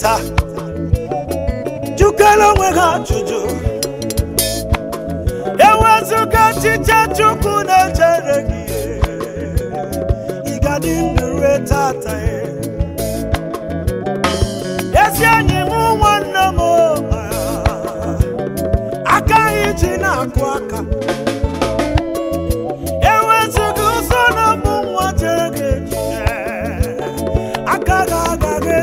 taa jụkala onwe ha ajụjụ. Ewezụga ọchịchị Chukwu na-echere gị. Ị ndụ rue tata e. ezi enyi m nwanne m aka anyị ji na-akụ aka. Ewezụga ụzọ na nwa chere gị aka ga-aga ga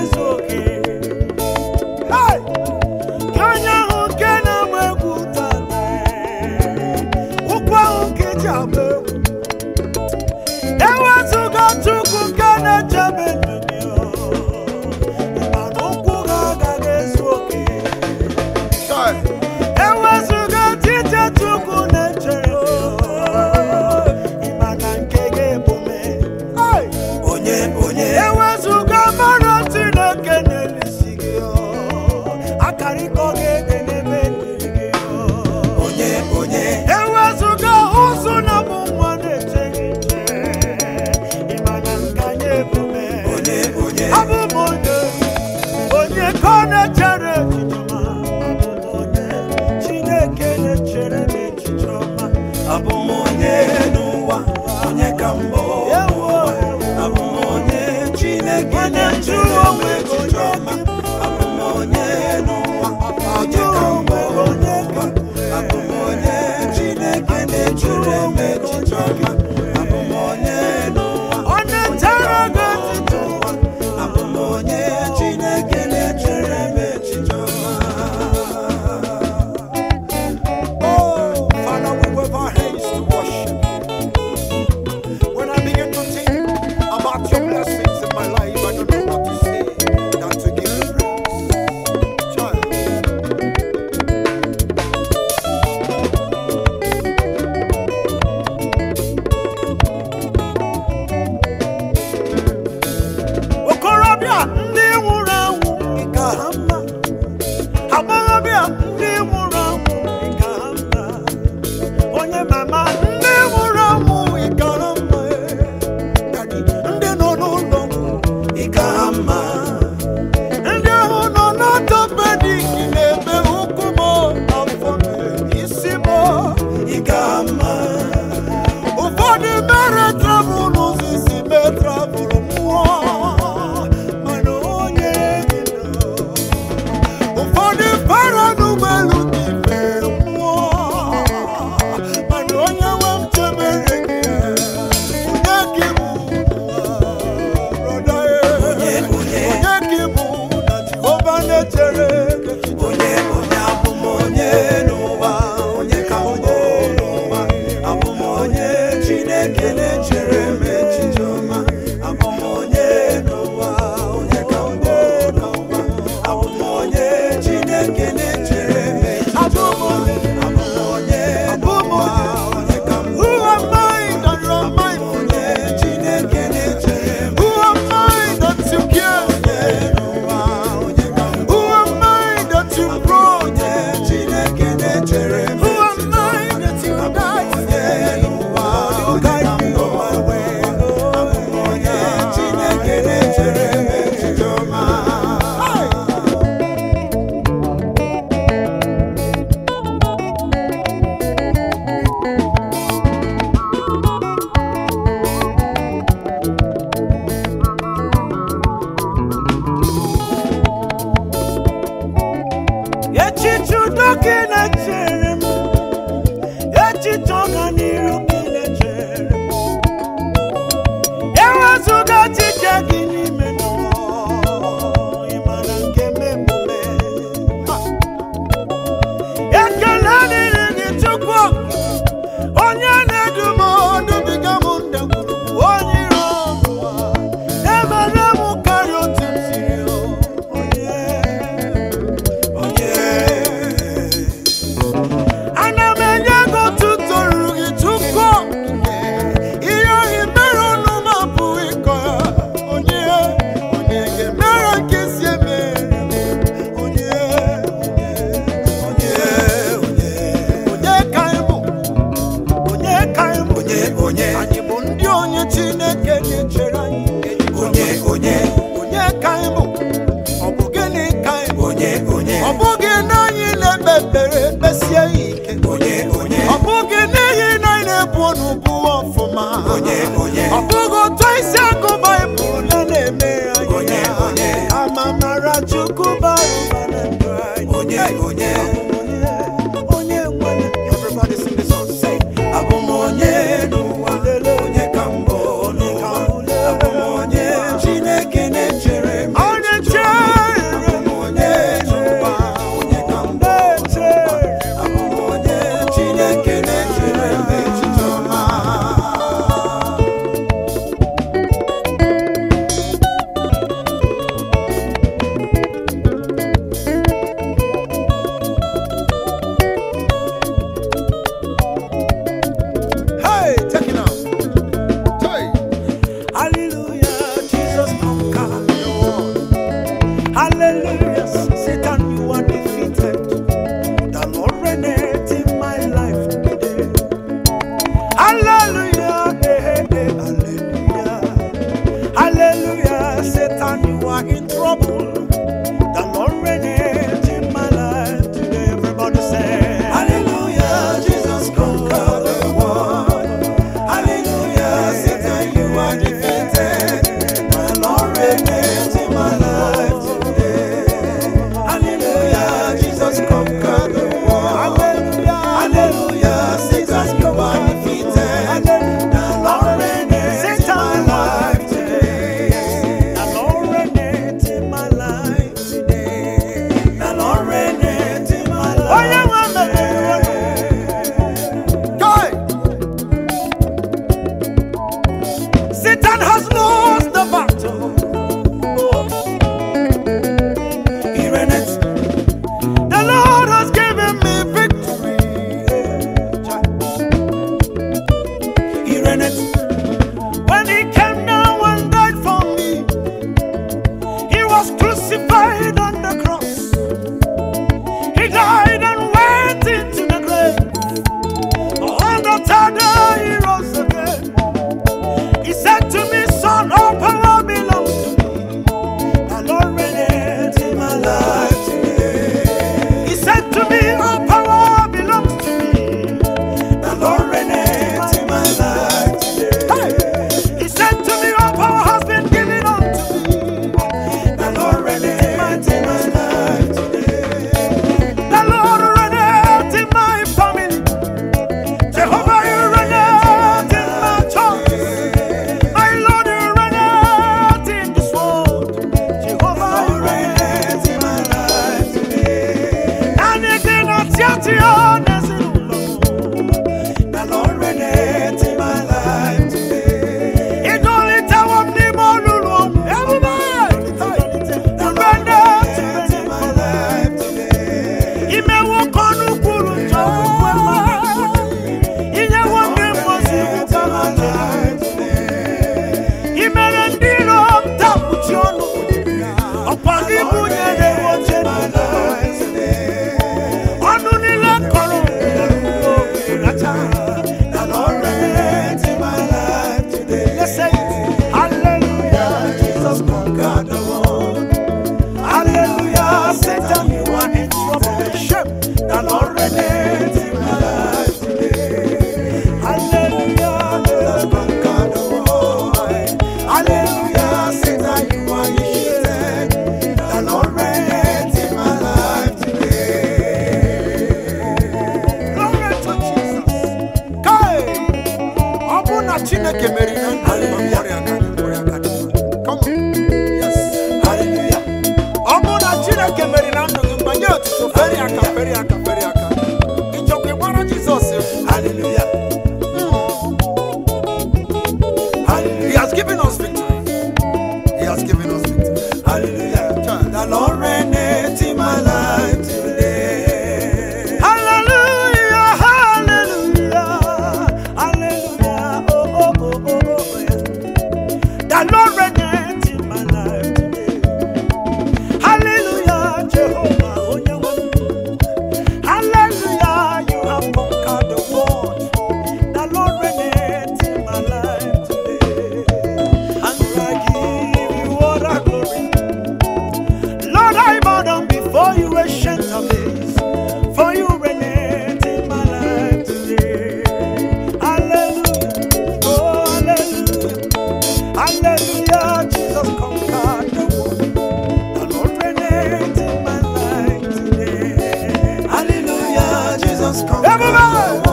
Everybody!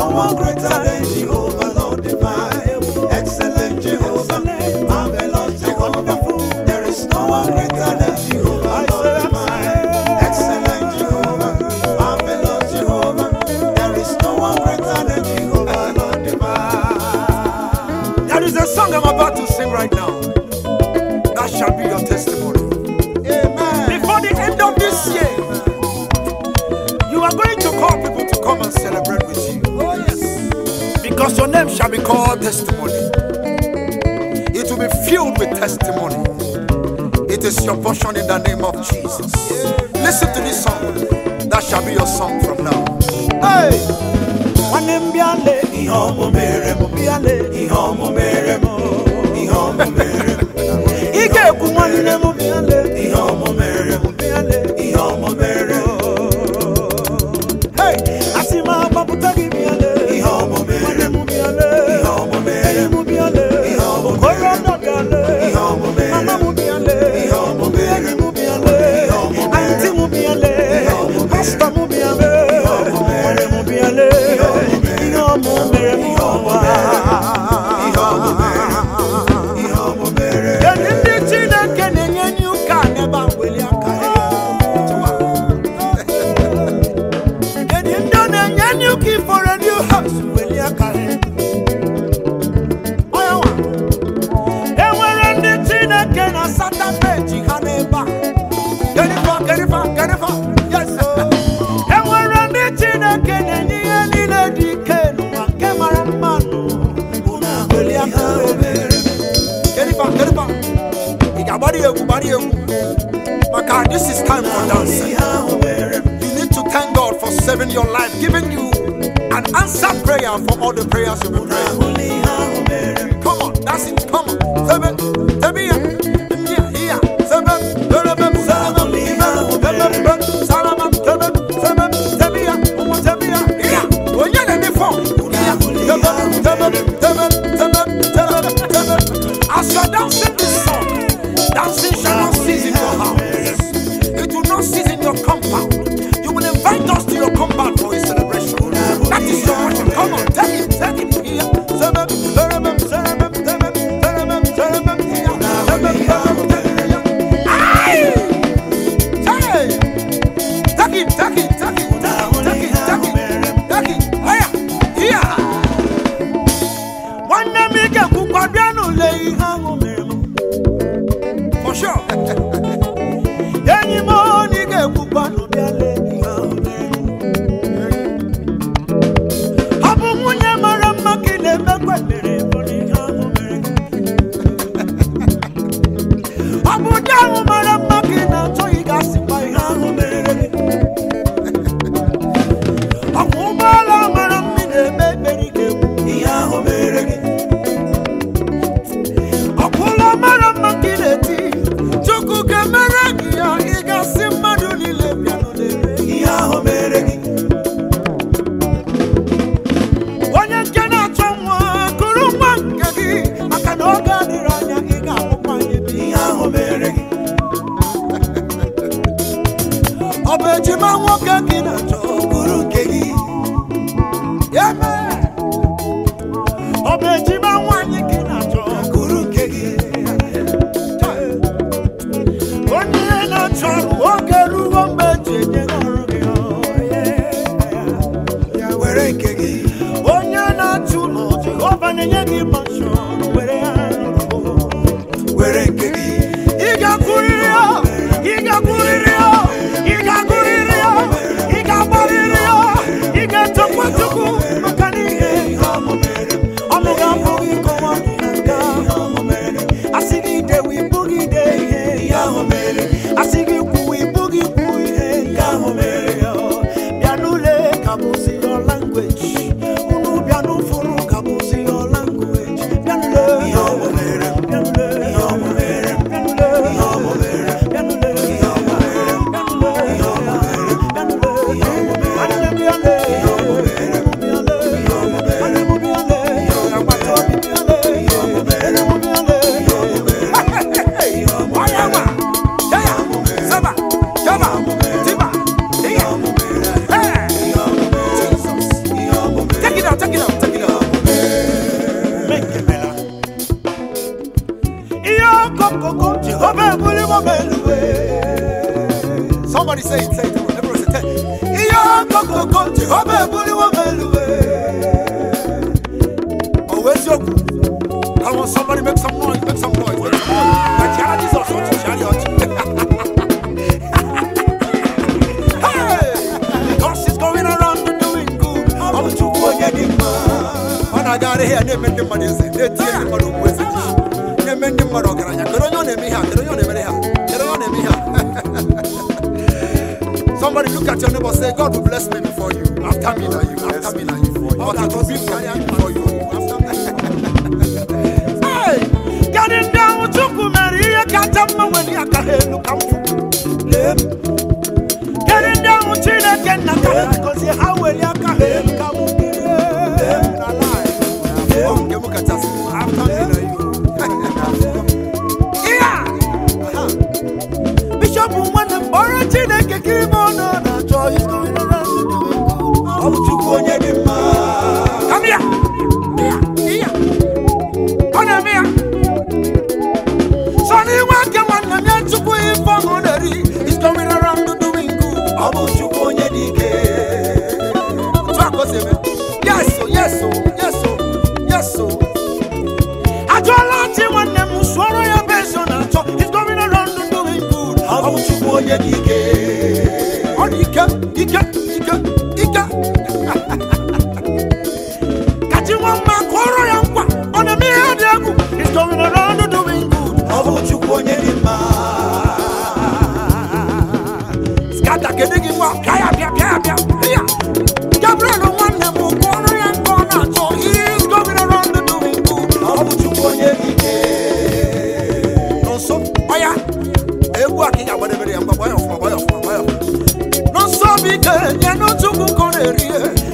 Someone greater than Jehovah, Lord divine. Excellent Jehovah, marvelous Jehovah. There is no one greater than Jehovah, Lord divine. Excellent Jehovah, marvelous Jehovah. There is no one greater than Jehovah, Lord divine. There is a song I'm about to sing right now. That shall be your testimony. Before the end of this year, you are going to call people to come and celebrate with you. Because your name shall be called testimony. It will be filled with testimony. It is your portion in the name of Jesus. Listen to this song. That shall be your song from now. Hey! Ike My God, this is time for dancing. You need to thank God for saving your life, giving you an answered prayer for all the prayers you've been praying. Come on, that's it. Come on. Seven, seven, boca Everybody say it, say it. Everyone say it. Iyo koko oh, your good. I want somebody make some noise, make some noise, make some noise. My charity is also to chariot. Hey, cause it's going around and doing good. I'm too good getting mad. When I got here, they made the money say they take the money away. They made the money. They made the money. They made the money. Somebody look at your neighbor say, God will bless me before you. After me, now you. After me, now you. But I will be carrying for you. Hey, get it down with Chuku Maria Katama when you can hear look Get it down with China can not because you how well you can hear look out. Come on, get a gị ike. Ọ dị ike ike ike ike. Kachi nwa mma kụọrọ ya nkwa ọ na-eme ihe dị egwu. Is going around doing good. Ọ bụ chukwu onye dị mma. Skata kedu gị nwa? Ka ya yeah.